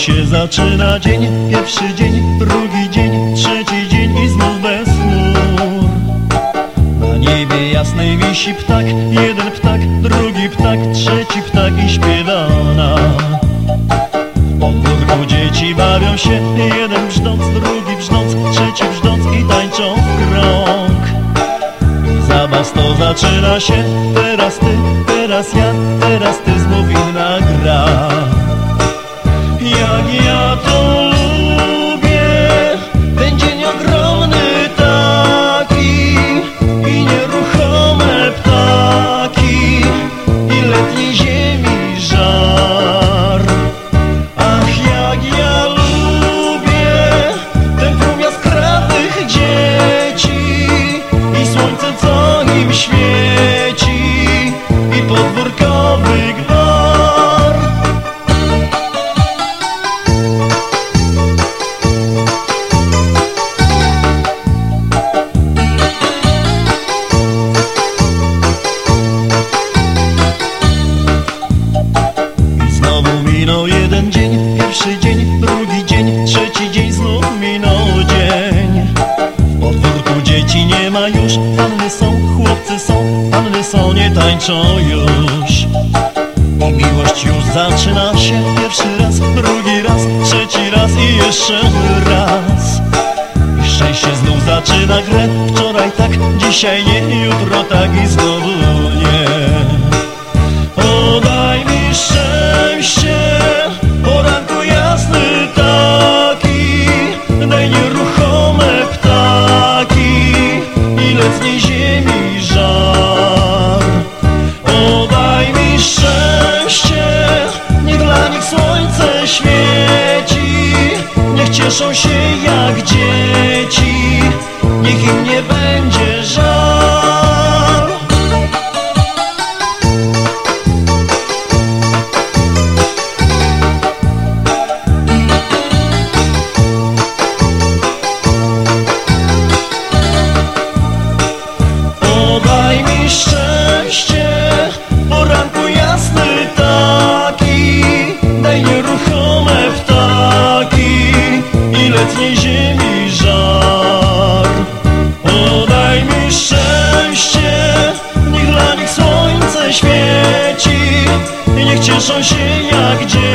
się zaczyna dzień, pierwszy dzień, drugi dzień, trzeci dzień i znów bez chmur. Na niebie jasnej wisi ptak, jeden ptak, drugi ptak, trzeci ptak i śpiewa ona. W podwórku dzieci bawią się, jeden brzdąc, drugi brzdąc, trzeci brzdąc i tańczą w krąg. I zabaw to zaczyna się, teraz ty, teraz ja, teraz ty znów inna gra. Pierwszy dzień, drugi dzień, trzeci dzień, znów minął dzień. W podwórku dzieci nie ma już, panny są, chłopcy są, panny są, nie tańczą już. I miłość już zaczyna się pierwszy raz, drugi raz, trzeci raz i jeszcze raz. I szczęście znów zaczyna grę, wczoraj tak, dzisiaj nie, jutro tak i znowu letniej ziemi żar. Podaj mi szczęście, niech dla nich słońce świeci, niech cieszą się jak dzieci, niech im nie będzie Podaj mi szczęście, poranku jasny taki, daj nieruchome ptaki i letniej ziemi żar. Podaj mi szczęście, niech dla nich słońce świeci i niech cieszą się jak dzieci.